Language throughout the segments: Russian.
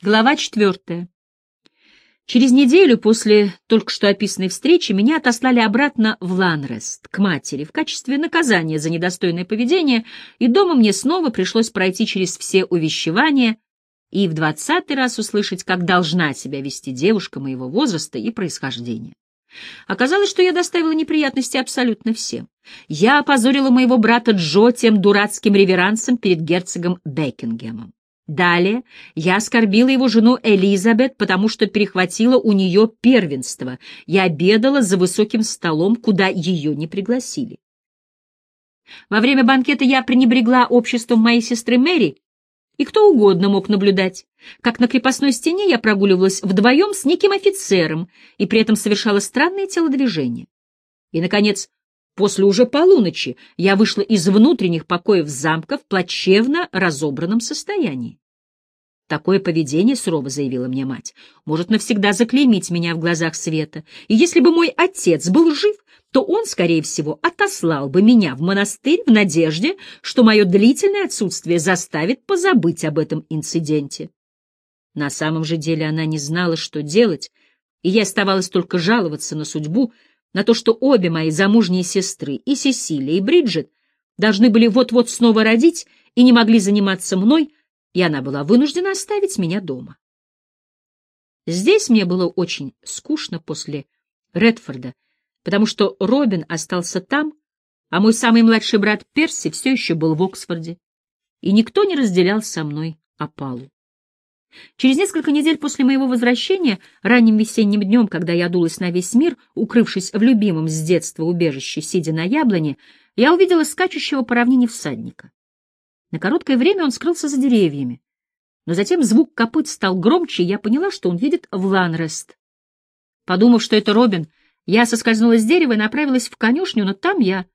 Глава четвертая. Через неделю после только что описанной встречи меня отослали обратно в Ланрест, к матери, в качестве наказания за недостойное поведение, и дома мне снова пришлось пройти через все увещевания и в двадцатый раз услышать, как должна себя вести девушка моего возраста и происхождения. Оказалось, что я доставила неприятности абсолютно всем. Я опозорила моего брата Джо тем дурацким реверансом перед герцогом Бекингемом. Далее я оскорбила его жену Элизабет, потому что перехватила у нее первенство. Я обедала за высоким столом, куда ее не пригласили. Во время банкета я пренебрегла обществом моей сестры Мэри, и кто угодно мог наблюдать, как на крепостной стене я прогуливалась вдвоем с неким офицером и при этом совершала странные телодвижения. И, наконец, после уже полуночи я вышла из внутренних покоев замка в плачевно разобранном состоянии. Такое поведение, сурово заявила мне мать, может навсегда заклеймить меня в глазах света, и если бы мой отец был жив, то он, скорее всего, отослал бы меня в монастырь в надежде, что мое длительное отсутствие заставит позабыть об этом инциденте. На самом же деле она не знала, что делать, и я оставалась только жаловаться на судьбу, на то, что обе мои замужние сестры, и Сесилия, и Бриджит, должны были вот-вот снова родить и не могли заниматься мной, и она была вынуждена оставить меня дома. Здесь мне было очень скучно после Редфорда, потому что Робин остался там, а мой самый младший брат Перси все еще был в Оксфорде, и никто не разделял со мной опалу. Через несколько недель после моего возвращения, ранним весенним днем, когда я дулась на весь мир, укрывшись в любимом с детства убежище, сидя на яблоне, я увидела скачущего по равнине всадника. На короткое время он скрылся за деревьями, но затем звук копыт стал громче, и я поняла, что он едет в Ланрест. Подумав, что это Робин, я соскользнула с дерева и направилась в конюшню, но там я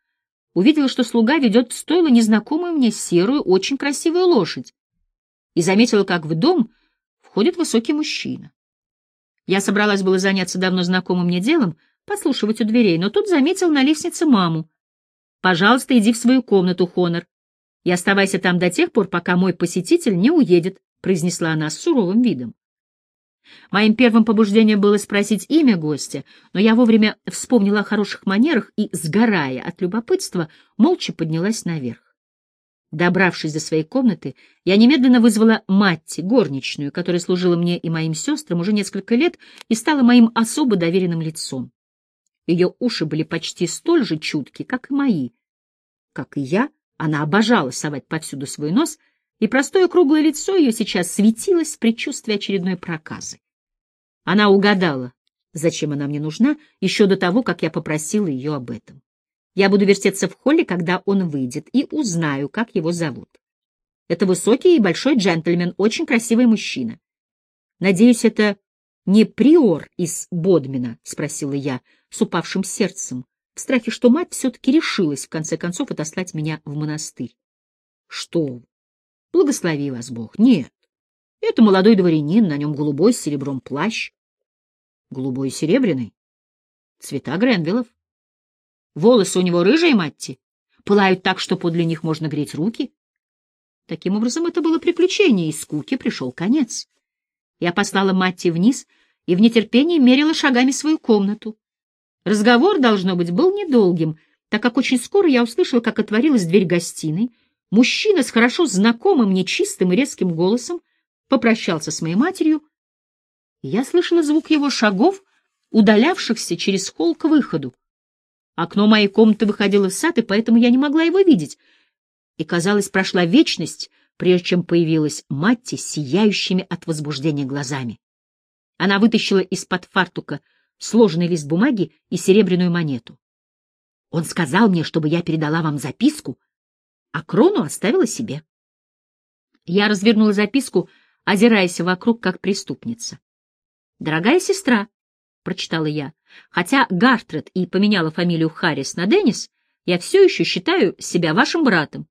увидела, что слуга ведет в стойло незнакомую мне серую, очень красивую лошадь, и заметила, как в дом входит высокий мужчина. Я собралась было заняться давно знакомым мне делом, подслушивать у дверей, но тут заметил на лестнице маму. «Пожалуйста, иди в свою комнату, Хонор, и оставайся там до тех пор, пока мой посетитель не уедет», — произнесла она с суровым видом. Моим первым побуждением было спросить имя гостя, но я вовремя вспомнила о хороших манерах и, сгорая от любопытства, молча поднялась наверх. Добравшись до своей комнаты, я немедленно вызвала Матти, горничную, которая служила мне и моим сестрам уже несколько лет и стала моим особо доверенным лицом. Ее уши были почти столь же чутки, как и мои. Как и я, она обожала совать повсюду свой нос, и простое круглое лицо ее сейчас светилось в предчувствии очередной проказы. Она угадала, зачем она мне нужна, еще до того, как я попросила ее об этом. Я буду вертеться в холле, когда он выйдет, и узнаю, как его зовут. Это высокий и большой джентльмен, очень красивый мужчина. Надеюсь, это не приор из Бодмина, — спросила я с упавшим сердцем, в страхе, что мать все-таки решилась, в конце концов, отослать меня в монастырь. Что? Благослови вас Бог. Нет. Это молодой дворянин, на нем голубой с серебром плащ. Голубой и серебряный. Цвета Гренвиллов. Волосы у него рыжие, Матти, пылают так, что подле них можно греть руки. Таким образом, это было приключение, и скуке пришел конец. Я послала Матти вниз и в нетерпении мерила шагами свою комнату. Разговор, должно быть, был недолгим, так как очень скоро я услышала, как отворилась дверь гостиной. Мужчина с хорошо знакомым мне чистым и резким голосом попрощался с моей матерью, я слышала звук его шагов, удалявшихся через холл к выходу. Окно моей комнаты выходило в сад, и поэтому я не могла его видеть. И, казалось, прошла вечность, прежде чем появилась Матти сияющими от возбуждения глазами. Она вытащила из-под фартука сложенный лист бумаги и серебряную монету. Он сказал мне, чтобы я передала вам записку, а крону оставила себе. Я развернула записку, озираясь вокруг, как преступница. «Дорогая сестра», — прочитала я. «Хотя Гартред и поменяла фамилию Харрис на Деннис, я все еще считаю себя вашим братом,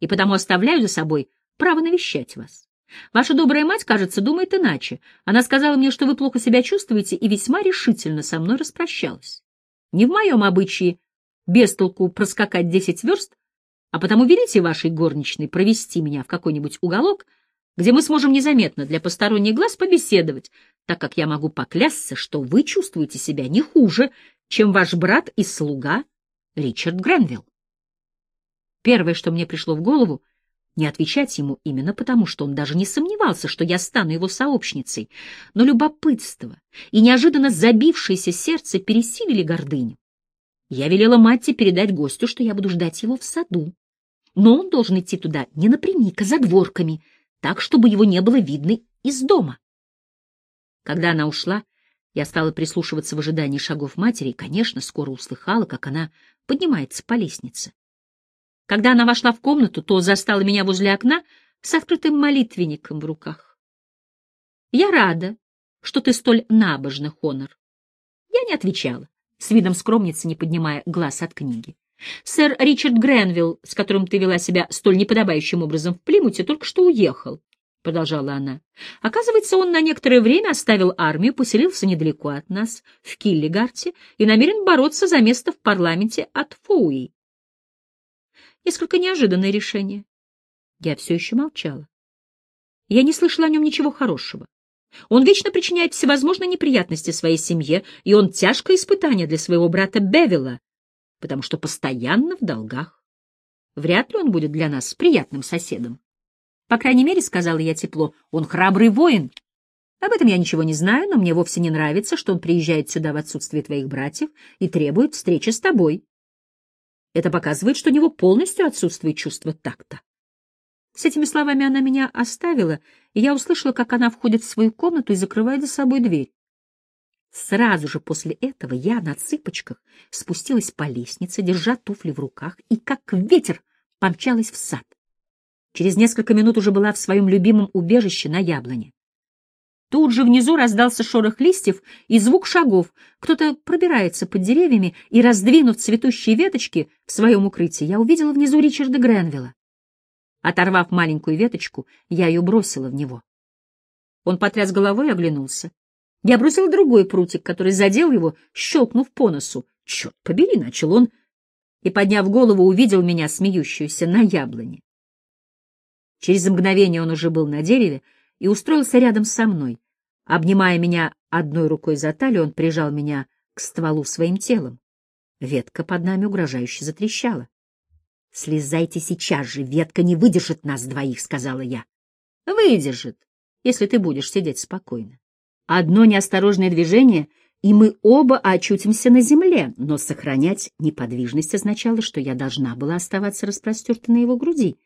и потому оставляю за собой право навещать вас. Ваша добрая мать, кажется, думает иначе. Она сказала мне, что вы плохо себя чувствуете, и весьма решительно со мной распрощалась. Не в моем обычае без толку проскакать десять верст, а потому велите вашей горничной провести меня в какой-нибудь уголок, где мы сможем незаметно для посторонних глаз побеседовать, так как я могу поклясться, что вы чувствуете себя не хуже, чем ваш брат и слуга Ричард Гренвилл. Первое, что мне пришло в голову, не отвечать ему именно потому, что он даже не сомневался, что я стану его сообщницей, но любопытство и неожиданно забившееся сердце пересилили гордыню. Я велела Матте передать гостю, что я буду ждать его в саду, но он должен идти туда не напрямик, а за дворками, так, чтобы его не было видно из дома. Когда она ушла, я стала прислушиваться в ожидании шагов матери и, конечно, скоро услыхала, как она поднимается по лестнице. Когда она вошла в комнату, то застала меня возле окна с открытым молитвенником в руках. «Я рада, что ты столь набожна, Хонор». Я не отвечала, с видом скромницы, не поднимая глаз от книги. «Сэр Ричард Гренвилл, с которым ты вела себя столь неподобающим образом в Плимуте, только что уехал», — продолжала она. «Оказывается, он на некоторое время оставил армию, поселился недалеко от нас, в Киллигарте, и намерен бороться за место в парламенте от Фоуи. Несколько неожиданное решение. Я все еще молчала. Я не слышала о нем ничего хорошего. Он вечно причиняет всевозможные неприятности своей семье, и он тяжкое испытание для своего брата Бевила, потому что постоянно в долгах. Вряд ли он будет для нас приятным соседом. По крайней мере, сказала я тепло, он храбрый воин. Об этом я ничего не знаю, но мне вовсе не нравится, что он приезжает сюда в отсутствие твоих братьев и требует встречи с тобой. Это показывает, что у него полностью отсутствует чувство такта. С этими словами она меня оставила, и я услышала, как она входит в свою комнату и закрывает за собой дверь. Сразу же после этого я на цыпочках спустилась по лестнице, держа туфли в руках, и как ветер помчалась в сад. Через несколько минут уже была в своем любимом убежище на яблоне. Тут же внизу раздался шорох листьев и звук шагов. Кто-то пробирается под деревьями, и, раздвинув цветущие веточки в своем укрытии, я увидела внизу Ричарда Гренвилла. Оторвав маленькую веточку, я ее бросила в него. Он потряс головой и оглянулся. Я бросила другой прутик, который задел его, щелкнув по носу. «Черт побери!» — начал он, и, подняв голову, увидел меня, смеющуюся на яблоне. Через мгновение он уже был на дереве, и устроился рядом со мной. Обнимая меня одной рукой за талию, он прижал меня к стволу своим телом. Ветка под нами угрожающе затрещала. — Слезайте сейчас же, ветка не выдержит нас двоих, — сказала я. — Выдержит, если ты будешь сидеть спокойно. Одно неосторожное движение, и мы оба очутимся на земле, но сохранять неподвижность означало, что я должна была оставаться распростертой на его груди.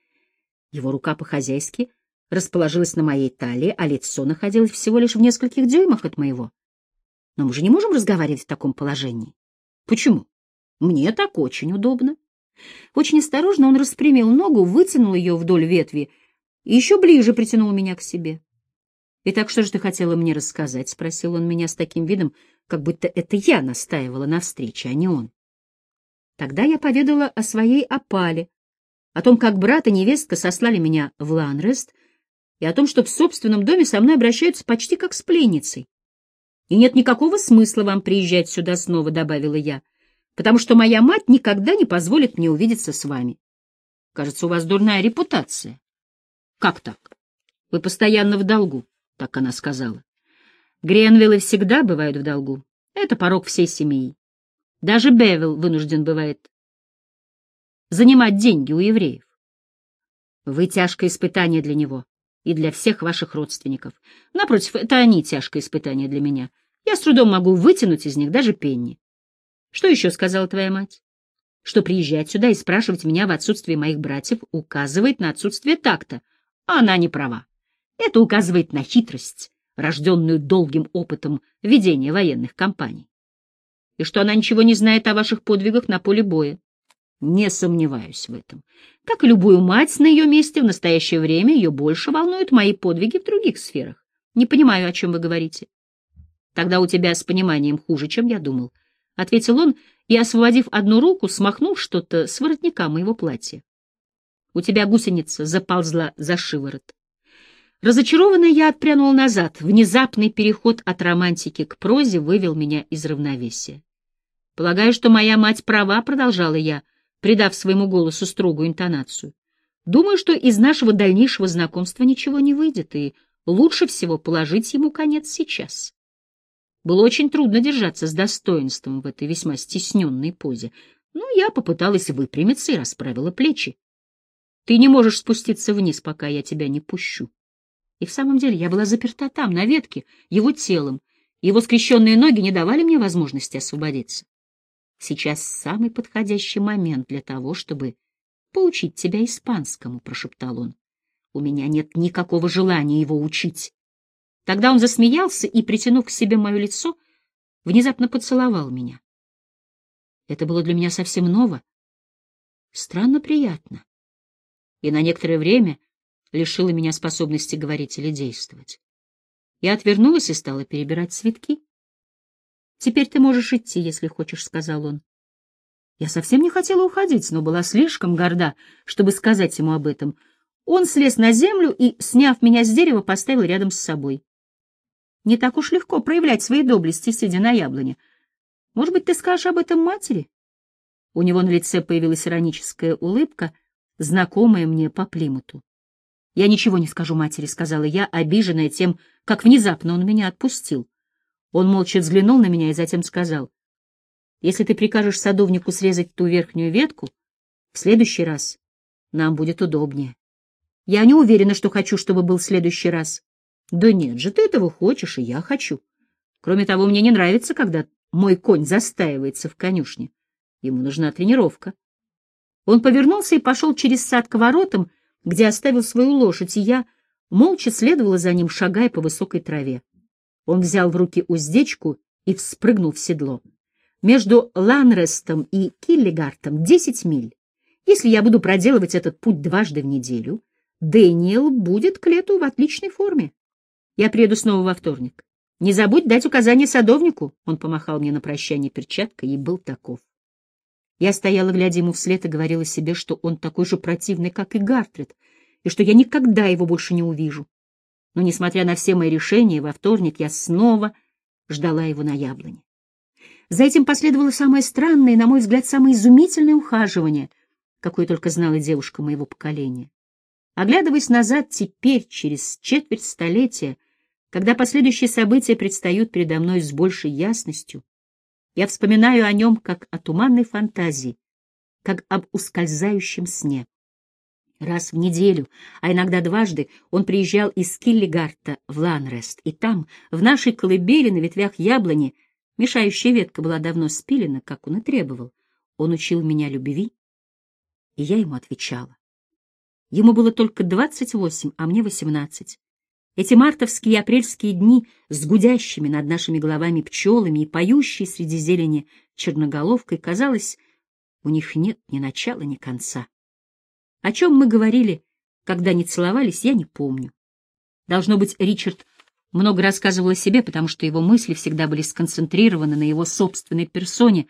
Его рука по-хозяйски расположилась на моей талии, а лицо находилось всего лишь в нескольких дюймах от моего. Но мы же не можем разговаривать в таком положении. Почему? Мне так очень удобно. Очень осторожно он распрямил ногу, вытянул ее вдоль ветви и еще ближе притянул меня к себе. «Итак, что же ты хотела мне рассказать?» — спросил он меня с таким видом, как будто это я настаивала на встрече, а не он. Тогда я поведала о своей опале, о том, как брат и невестка сослали меня в Ланрест, и о том, что в собственном доме со мной обращаются почти как с пленницей. И нет никакого смысла вам приезжать сюда снова, — добавила я, — потому что моя мать никогда не позволит мне увидеться с вами. Кажется, у вас дурная репутация. Как так? Вы постоянно в долгу, — так она сказала. Гренвиллы всегда бывают в долгу. Это порог всей семьи. Даже Бевилл вынужден бывает занимать деньги у евреев. Вы тяжкое испытание для него и для всех ваших родственников. Напротив, это они тяжкое испытание для меня. Я с трудом могу вытянуть из них даже пенни. Что еще сказала твоя мать? Что приезжать сюда и спрашивать меня в отсутствие моих братьев указывает на отсутствие такта. А она не права. Это указывает на хитрость, рожденную долгим опытом ведения военных кампаний. И что она ничего не знает о ваших подвигах на поле боя. Не сомневаюсь в этом. Как и любую мать на ее месте, в настоящее время ее больше волнуют мои подвиги в других сферах. Не понимаю, о чем вы говорите. Тогда у тебя с пониманием хуже, чем я думал, — ответил он и, освободив одну руку, смахнул что-то с воротника моего платья. У тебя гусеница заползла за шиворот. Разочарованная я отпрянул назад. Внезапный переход от романтики к прозе вывел меня из равновесия. Полагаю, что моя мать права, — продолжала я, — придав своему голосу строгую интонацию. Думаю, что из нашего дальнейшего знакомства ничего не выйдет, и лучше всего положить ему конец сейчас. Было очень трудно держаться с достоинством в этой весьма стесненной позе, но я попыталась выпрямиться и расправила плечи. Ты не можешь спуститься вниз, пока я тебя не пущу. И в самом деле я была заперта там, на ветке, его телом. Его скрещенные ноги не давали мне возможности освободиться. Сейчас самый подходящий момент для того, чтобы поучить тебя испанскому, — прошептал он. У меня нет никакого желания его учить. Тогда он засмеялся и, притянув к себе мое лицо, внезапно поцеловал меня. Это было для меня совсем ново, странно приятно, и на некоторое время лишило меня способности говорить или действовать. Я отвернулась и стала перебирать цветки. «Теперь ты можешь идти, если хочешь», — сказал он. Я совсем не хотела уходить, но была слишком горда, чтобы сказать ему об этом. Он слез на землю и, сняв меня с дерева, поставил рядом с собой. Не так уж легко проявлять свои доблести, сидя на яблоне. Может быть, ты скажешь об этом матери? У него на лице появилась ироническая улыбка, знакомая мне по Плимуту. «Я ничего не скажу матери», — сказала я, обиженная тем, как внезапно он меня отпустил. Он молча взглянул на меня и затем сказал, «Если ты прикажешь садовнику срезать ту верхнюю ветку, в следующий раз нам будет удобнее. Я не уверена, что хочу, чтобы был следующий раз. Да нет же, ты этого хочешь, и я хочу. Кроме того, мне не нравится, когда мой конь застаивается в конюшне. Ему нужна тренировка. Он повернулся и пошел через сад к воротам, где оставил свою лошадь, и я молча следовала за ним, шагая по высокой траве. Он взял в руки уздечку и вспрыгнул в седло. Между Ланрестом и Киллигартом десять миль. Если я буду проделывать этот путь дважды в неделю, Дэниел будет к лету в отличной форме. Я приеду снова во вторник. Не забудь дать указание садовнику. Он помахал мне на прощание перчаткой и был таков. Я стояла, глядя ему вслед, и говорила себе, что он такой же противный, как и Гартрид, и что я никогда его больше не увижу. Но, несмотря на все мои решения, во вторник я снова ждала его на яблоне. За этим последовало самое странное и, на мой взгляд, самое изумительное ухаживание, какое только знала девушка моего поколения. Оглядываясь назад теперь, через четверть столетия, когда последующие события предстают передо мной с большей ясностью, я вспоминаю о нем как о туманной фантазии, как об ускользающем сне. Раз в неделю, а иногда дважды, он приезжал из Киллигарта в Ланрест, и там, в нашей колыбели на ветвях яблони, мешающая ветка была давно спилена, как он и требовал, он учил меня любви, и я ему отвечала. Ему было только двадцать восемь, а мне восемнадцать. Эти мартовские и апрельские дни с гудящими над нашими головами пчелами и поющей среди зелени черноголовкой, казалось, у них нет ни начала, ни конца. О чем мы говорили, когда не целовались, я не помню. Должно быть, Ричард много рассказывал о себе, потому что его мысли всегда были сконцентрированы на его собственной персоне.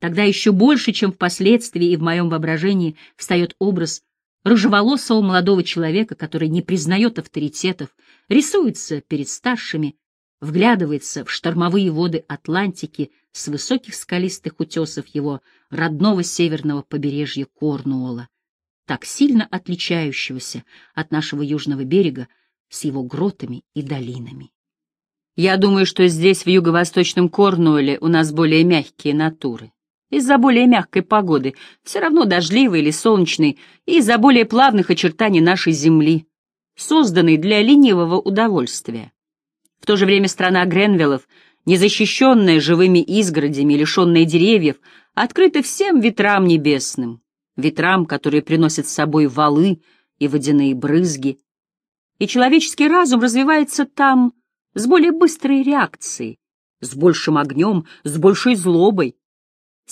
Тогда еще больше, чем впоследствии и в моем воображении, встает образ рыжеволосого молодого человека, который не признает авторитетов, рисуется перед старшими, вглядывается в штормовые воды Атлантики с высоких скалистых утесов его родного северного побережья Корнуола, так сильно отличающегося от нашего южного берега с его гротами и долинами. Я думаю, что здесь, в юго-восточном Корнуолле, у нас более мягкие натуры из-за более мягкой погоды, все равно дождливой или солнечной, и из-за более плавных очертаний нашей земли, созданной для ленивого удовольствия. В то же время страна Гренвиллов, незащищенная живыми изгородями, лишенная деревьев, открыта всем ветрам небесным, ветрам, которые приносят с собой валы и водяные брызги. И человеческий разум развивается там с более быстрой реакцией, с большим огнем, с большей злобой,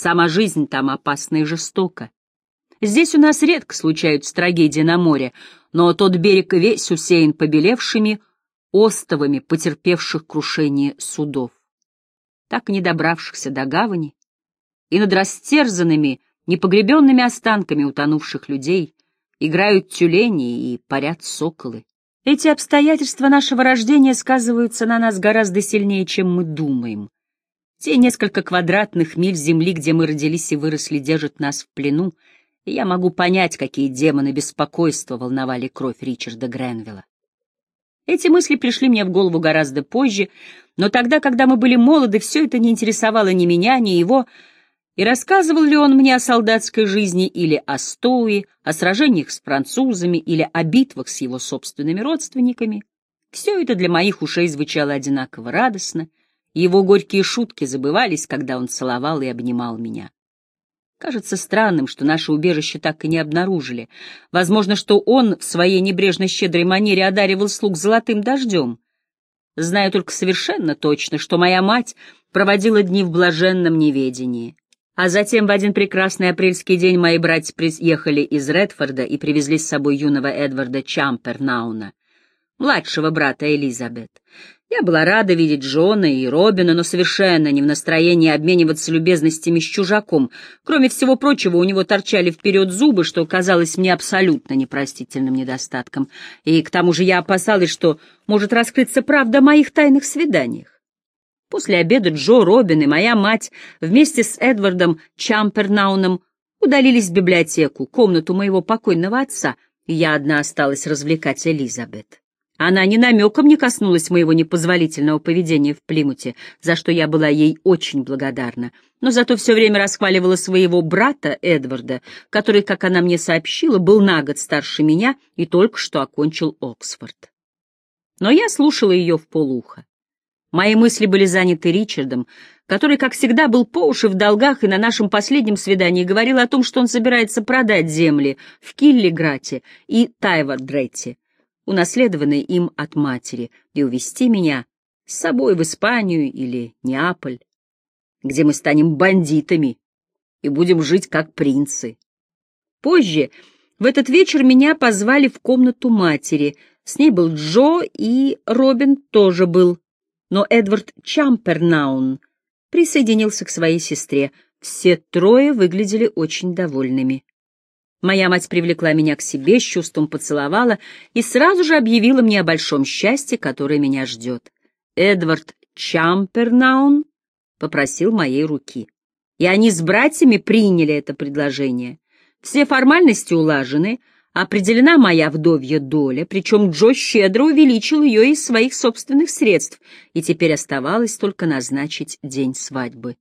Сама жизнь там опасна и жестока. Здесь у нас редко случаются трагедии на море, но тот берег весь усеян побелевшими остовами потерпевших крушение судов, так и не добравшихся до гавани, и над растерзанными, непогребенными останками утонувших людей играют тюлени и парят соколы. Эти обстоятельства нашего рождения сказываются на нас гораздо сильнее, чем мы думаем. Те несколько квадратных миль земли, где мы родились и выросли, держат нас в плену, и я могу понять, какие демоны беспокойства волновали кровь Ричарда Гренвилла. Эти мысли пришли мне в голову гораздо позже, но тогда, когда мы были молоды, все это не интересовало ни меня, ни его, и рассказывал ли он мне о солдатской жизни или о Стоуе, о сражениях с французами или о битвах с его собственными родственниками, все это для моих ушей звучало одинаково радостно, и его горькие шутки забывались, когда он целовал и обнимал меня. Кажется странным, что наше убежище так и не обнаружили. Возможно, что он в своей небрежно-щедрой манере одаривал слуг золотым дождем. Знаю только совершенно точно, что моя мать проводила дни в блаженном неведении. А затем в один прекрасный апрельский день мои братья приехали из Редфорда и привезли с собой юного Эдварда Чампернауна, младшего брата Элизабет. Я была рада видеть Джона и Робина, но совершенно не в настроении обмениваться любезностями с чужаком. Кроме всего прочего, у него торчали вперед зубы, что казалось мне абсолютно непростительным недостатком. И к тому же я опасалась, что может раскрыться правда о моих тайных свиданиях. После обеда Джо, Робин и моя мать вместе с Эдвардом Чампернауном удалились в библиотеку, комнату моего покойного отца, и я одна осталась развлекать Элизабет. Она ни намеком не коснулась моего непозволительного поведения в Плимуте, за что я была ей очень благодарна, но зато все время расхваливала своего брата Эдварда, который, как она мне сообщила, был на год старше меня и только что окончил Оксфорд. Но я слушала ее в полухо. Мои мысли были заняты Ричардом, который, как всегда, был по уши в долгах и на нашем последнем свидании говорил о том, что он собирается продать земли в Киллиграте и Тайвардретте, унаследованной им от матери, и увезти меня с собой в Испанию или Неаполь, где мы станем бандитами и будем жить как принцы. Позже, в этот вечер, меня позвали в комнату матери. С ней был Джо, и Робин тоже был. Но Эдвард Чампернаун присоединился к своей сестре. Все трое выглядели очень довольными. Моя мать привлекла меня к себе, с чувством поцеловала и сразу же объявила мне о большом счастье, которое меня ждет. Эдвард Чампернаун попросил моей руки. И они с братьями приняли это предложение. Все формальности улажены, определена моя вдовья доля, причем Джо щедро увеличил ее из своих собственных средств, и теперь оставалось только назначить день свадьбы.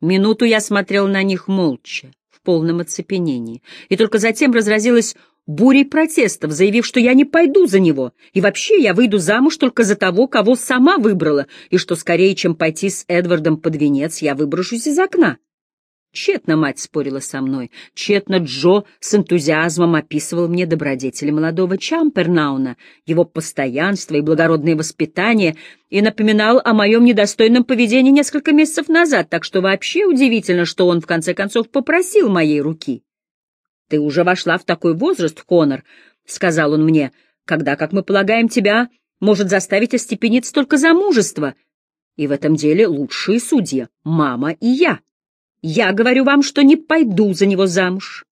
Минуту я смотрел на них молча полном оцепенении, и только затем разразилась бурей протестов, заявив, что я не пойду за него, и вообще я выйду замуж только за того, кого сама выбрала, и что скорее, чем пойти с Эдвардом под венец, я выброшусь из окна. Тщетно мать спорила со мной, тщетно Джо с энтузиазмом описывал мне добродетели молодого Чампернауна, его постоянство и благородное воспитание, и напоминал о моем недостойном поведении несколько месяцев назад, так что вообще удивительно, что он в конце концов попросил моей руки. «Ты уже вошла в такой возраст, Конор», — сказал он мне, — «когда, как мы полагаем, тебя может заставить остепениться только замужество, и в этом деле лучшие судьи — мама и я». Я говорю вам, что не пойду за него замуж.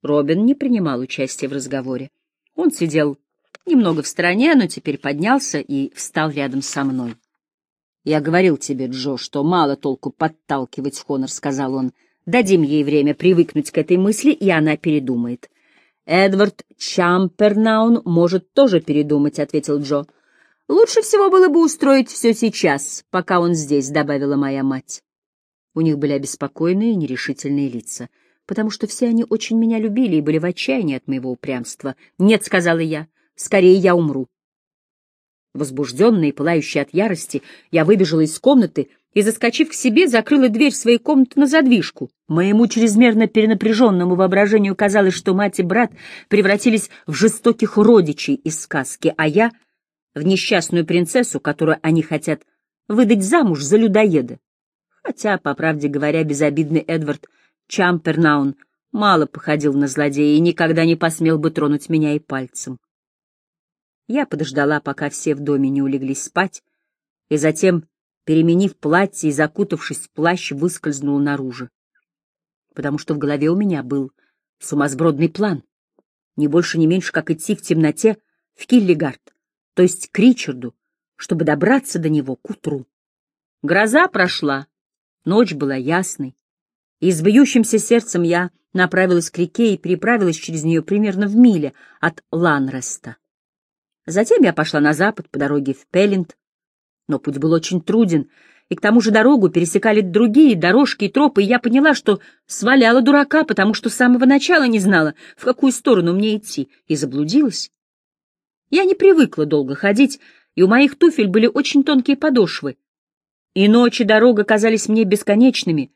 Робин не принимал участия в разговоре. Он сидел немного в стороне, но теперь поднялся и встал рядом со мной. «Я говорил тебе, Джо, что мало толку подталкивать Хонор», — сказал он. «Дадим ей время привыкнуть к этой мысли, и она передумает». «Эдвард Чампернаун может тоже передумать», — ответил Джо. «Лучше всего было бы устроить все сейчас, пока он здесь», — добавила моя мать. У них были обеспокоенные нерешительные лица, потому что все они очень меня любили и были в отчаянии от моего упрямства. «Нет», — сказала я, — «скорее я умру». Возбужденная и пылающая от ярости, я выбежала из комнаты и, заскочив к себе, закрыла дверь своей комнаты на задвижку. Моему чрезмерно перенапряженному воображению казалось, что мать и брат превратились в жестоких родичей из сказки, а я — в несчастную принцессу, которую они хотят выдать замуж за людоеда. Хотя, по правде говоря, безобидный Эдвард Чампернаун мало походил на злодея и никогда не посмел бы тронуть меня и пальцем. Я подождала, пока все в доме не улеглись спать, и затем, переменив платье и закутавшись в плащ, выскользнула наружу. Потому что в голове у меня был сумасбродный план, не больше, не меньше, как идти в темноте в Киллигард, то есть к Ричарду, чтобы добраться до него к утру. Гроза прошла, Ночь была ясной, и с бьющимся сердцем я направилась к реке и переправилась через нее примерно в миле от Ланреста. Затем я пошла на запад по дороге в Пеллинд, но путь был очень труден, и к тому же дорогу пересекали другие дорожки и тропы, и я поняла, что сваляла дурака, потому что с самого начала не знала, в какую сторону мне идти, и заблудилась. Я не привыкла долго ходить, и у моих туфель были очень тонкие подошвы. И ночи дорога казались мне бесконечными,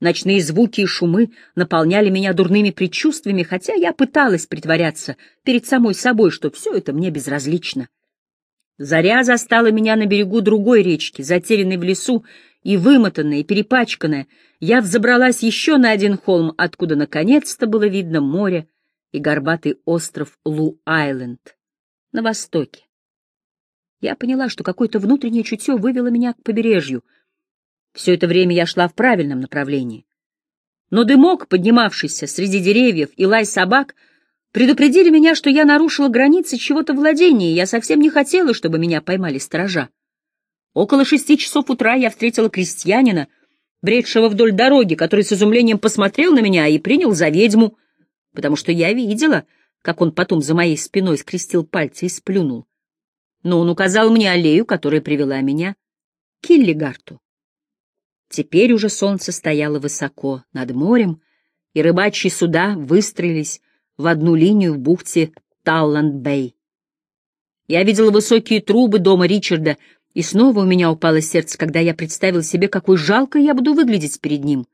ночные звуки и шумы наполняли меня дурными предчувствиями, хотя я пыталась притворяться перед самой собой, что все это мне безразлично. Заря застала меня на берегу другой речки, затерянной в лесу, и вымотанная, и перепачканная, я взобралась еще на один холм, откуда наконец-то было видно море и горбатый остров Лу-Айленд на востоке. Я поняла, что какое-то внутреннее чутье вывело меня к побережью. Все это время я шла в правильном направлении. Но дымок, поднимавшийся среди деревьев, и лай собак — Предупредили меня, что я нарушила границы чего-то владения, и я совсем не хотела, чтобы меня поймали сторожа. Около шести часов утра я встретила крестьянина, бредшего вдоль дороги, который с изумлением посмотрел на меня и принял за ведьму, потому что я видела, как он потом за моей спиной скрестил пальцы и сплюнул. Но он указал мне аллею, которая привела меня к Киллигарту. Теперь уже солнце стояло высоко над морем, и рыбачьи суда выстроились в одну линию в бухте Талланд-Бэй. Я видела высокие трубы дома Ричарда, и снова у меня упало сердце, когда я представил себе, какой жалко я буду выглядеть перед ним.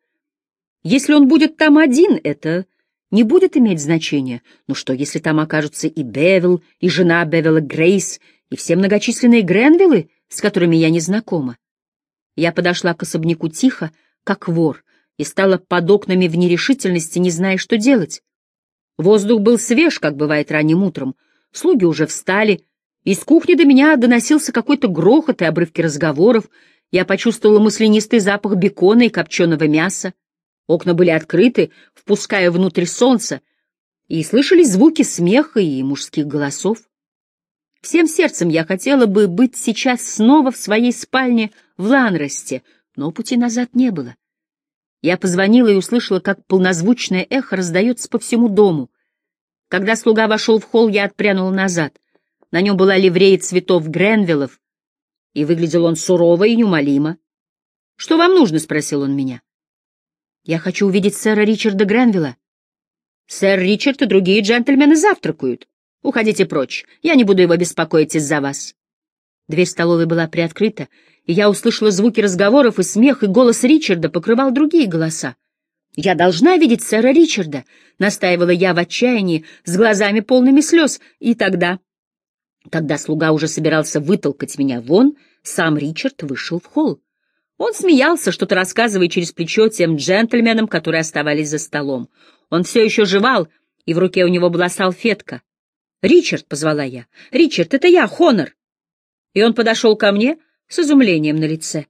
Если он будет там один, это не будет иметь значения. Но что, если там окажутся и Бевил, и жена Бевила Грейс, и все многочисленные Гренвиллы, с которыми я не знакома? Я подошла к особняку тихо, как вор, и стала под окнами в нерешительности, не зная, что делать. Воздух был свеж, как бывает ранним утром. Слуги уже встали. Из кухни до меня доносился какой-то грохот и обрывки разговоров. Я почувствовала маслянистый запах бекона и копченого мяса. Окна были открыты, впуская внутрь солнца, и слышались звуки смеха и мужских голосов. Всем сердцем я хотела бы быть сейчас снова в своей спальне в Ланросте, но пути назад не было. Я позвонила и услышала, как полнозвучное эхо раздается по всему дому. Когда слуга вошел в холл, я отпрянула назад. На нем была ливрея цветов Гренвиллов, и выглядел он сурово и неумолимо. — Что вам нужно? — спросил он меня. — Я хочу увидеть сэра Ричарда Гренвилла. — Сэр Ричард и другие джентльмены завтракают. Уходите прочь, я не буду его беспокоить из-за вас. Дверь столовой была приоткрыта, и я услышала звуки разговоров и смех, и голос Ричарда покрывал другие голоса. «Я должна видеть сэра Ричарда», — настаивала я в отчаянии, с глазами полными слез, и тогда... Когда слуга уже собирался вытолкать меня вон, сам Ричард вышел в холл. Он смеялся, что-то рассказывая через плечо тем джентльменам, которые оставались за столом. Он все еще жевал, и в руке у него была салфетка. «Ричард», — позвала я, — «Ричард, это я, Хонор». И он подошел ко мне с изумлением на лице.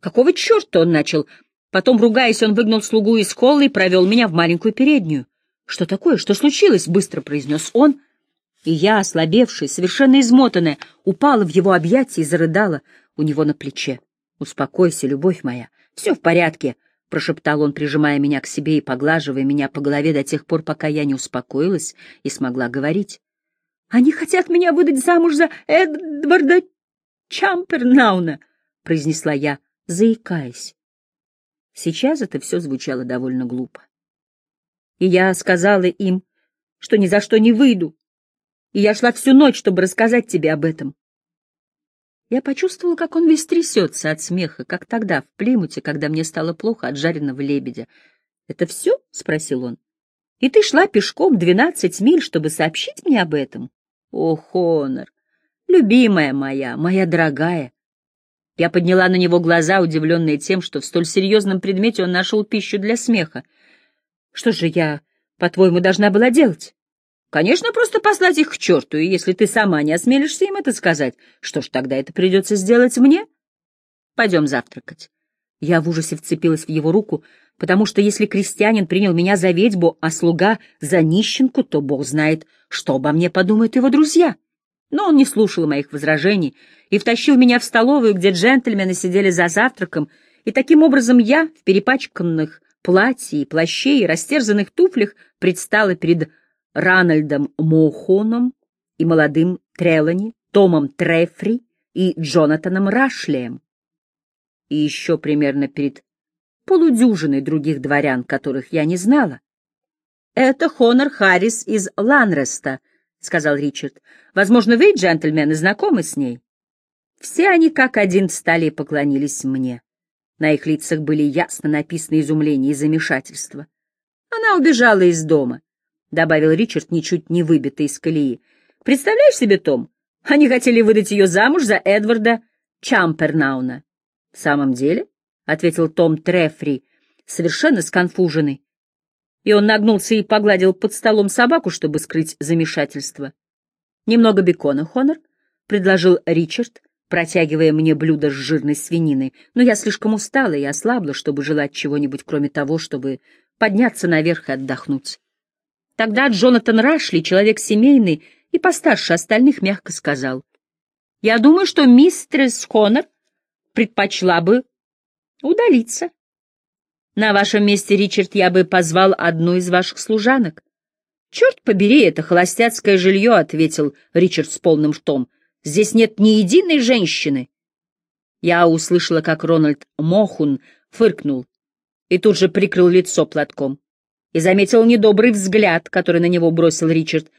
Какого черта он начал? Потом, ругаясь, он выгнал слугу из холла и провел меня в маленькую переднюю. «Что такое? Что случилось?» — быстро произнес он. И я, ослабевшая, совершенно измотанная, упала в его объятия и зарыдала у него на плече. «Успокойся, любовь моя, все в порядке», — прошептал он, прижимая меня к себе и поглаживая меня по голове до тех пор, пока я не успокоилась и смогла говорить. «Они хотят меня выдать замуж за Эдварда Чампернауна!» — произнесла я, заикаясь. Сейчас это все звучало довольно глупо. И я сказала им, что ни за что не выйду, и я шла всю ночь, чтобы рассказать тебе об этом. Я почувствовала, как он весь трясется от смеха, как тогда, в Плимуте, когда мне стало плохо от жареного лебедя. — Это все? — спросил он. — И ты шла пешком двенадцать миль, чтобы сообщить мне об этом? О, Хонор! Любимая моя, моя дорогая. Я подняла на него глаза, удивленные тем, что в столь серьезном предмете он нашел пищу для смеха. Что же я, по-твоему, должна была делать? Конечно, просто послать их к черту, и если ты сама не осмелишься им это сказать, что ж, тогда это придется сделать мне. Пойдем завтракать. Я в ужасе вцепилась в его руку, потому что если крестьянин принял меня за ведьбу, а слуга — за нищенку, то бог знает, что обо мне подумают его друзья. Но он не слушал моих возражений и втащил меня в столовую, где джентльмены сидели за завтраком, и таким образом я, в перепачканных платье и плаще и растерзанных туфлях предстала перед Ранальдом Мохоном и молодым Трелани, Томом Трефри и Джонатаном Рашлием. И еще примерно перед полудюжиной других дворян, которых я не знала. «Это Хонор Харрис из Ланреста», — сказал Ричард. «Возможно, вы, джентльмены, знакомы с ней?» Все они как один встали и поклонились мне. На их лицах были ясно написаны изумление и замешательство. «Она убежала из дома», — добавил Ричард, ничуть не выбитый из колеи. «Представляешь себе, Том, они хотели выдать ее замуж за Эдварда Чампернауна». «В самом деле?» — ответил Том Трефри, совершенно сконфуженный. И он нагнулся и погладил под столом собаку, чтобы скрыть замешательство. «Немного бекона, Хонор?» — предложил Ричард, протягивая мне блюдо с жирной свининой. «Но я слишком устала и ослабла, чтобы желать чего-нибудь, кроме того, чтобы подняться наверх и отдохнуть». Тогда Джонатан Рашли, человек семейный и постарше остальных, мягко сказал. «Я думаю, что мистерс Хонор предпочла бы удалиться. На вашем месте, Ричард, я бы позвал одну из ваших служанок. Черт побери, это холостяцкое жилье, — ответил Ричард с полным ртом. Здесь нет ни единой женщины. Я услышала, как Рональд Мохун фыркнул и тут же прикрыл лицо платком и заметил недобрый взгляд, который на него бросил Ричард.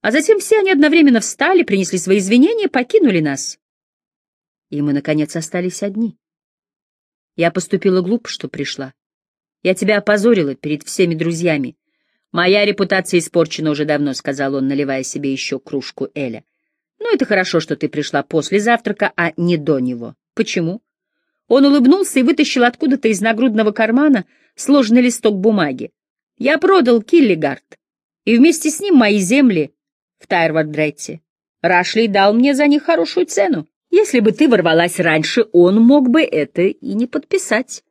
А затем все они одновременно встали, принесли свои извинения, покинули нас. И мы, наконец, остались одни. Я поступила глупо, что пришла. Я тебя опозорила перед всеми друзьями. Моя репутация испорчена уже давно, — сказал он, наливая себе еще кружку Эля. Ну, это хорошо, что ты пришла после завтрака, а не до него. Почему? Он улыбнулся и вытащил откуда-то из нагрудного кармана сложный листок бумаги. Я продал Киллигард, и вместе с ним мои земли в Тайрвардретте. Рашли дал мне за них хорошую цену. Если бы ты ворвалась раньше, он мог бы это и не подписать.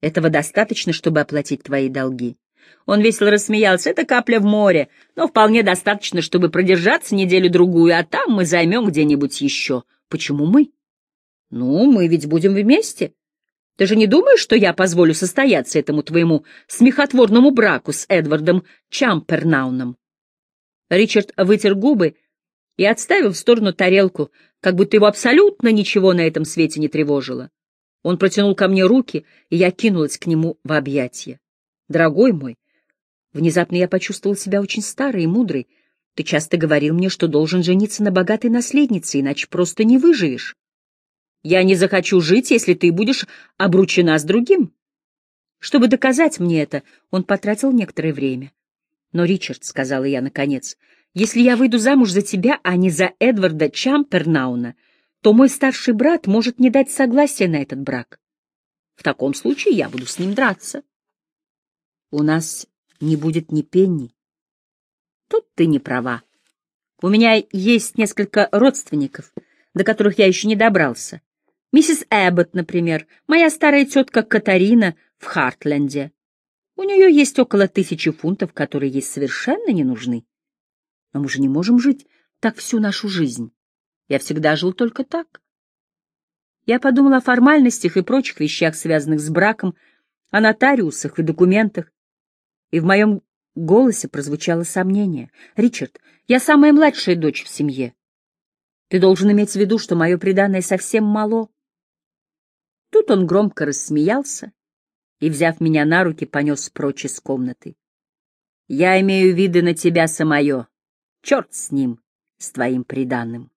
Этого достаточно, чтобы оплатить твои долги. Он весело рассмеялся. Это капля в море, но вполне достаточно, чтобы продержаться неделю-другую, а там мы займем где-нибудь еще. Почему мы? Ну, мы ведь будем вместе. Ты же не думаешь, что я позволю состояться этому твоему смехотворному браку с Эдвардом Чампернауном? Ричард вытер губы и отставил в сторону тарелку, как будто его абсолютно ничего на этом свете не тревожило. Он протянул ко мне руки, и я кинулась к нему в объятия. «Дорогой мой, внезапно я почувствовал себя очень старой и мудрой. Ты часто говорил мне, что должен жениться на богатой наследнице, иначе просто не выживешь. Я не захочу жить, если ты будешь обручена с другим». Чтобы доказать мне это, он потратил некоторое время. «Но, Ричард», — сказала я наконец, — если я выйду замуж за тебя, а не за Эдварда Чампернауна, то мой старший брат может не дать согласия на этот брак. В таком случае я буду с ним драться. У нас не будет ни пенни. Тут ты не права. У меня есть несколько родственников, до которых я еще не добрался. Миссис Эббот, например, моя старая тетка Катарина в Хартленде. У нее есть около тысячи фунтов, которые ей совершенно не нужны. Но мы же не можем жить так всю нашу жизнь. Я всегда жил только так. Я подумал о формальностях и прочих вещах, связанных с браком, о нотариусах и документах, и в моем голосе прозвучало сомнение. «Ричард, я самая младшая дочь в семье. Ты должен иметь в виду, что мое преданное совсем мало». Тут он громко рассмеялся и, взяв меня на руки, понес прочь из комнаты. «Я имею виды на тебя самое, Черт с ним, с твоим приданным.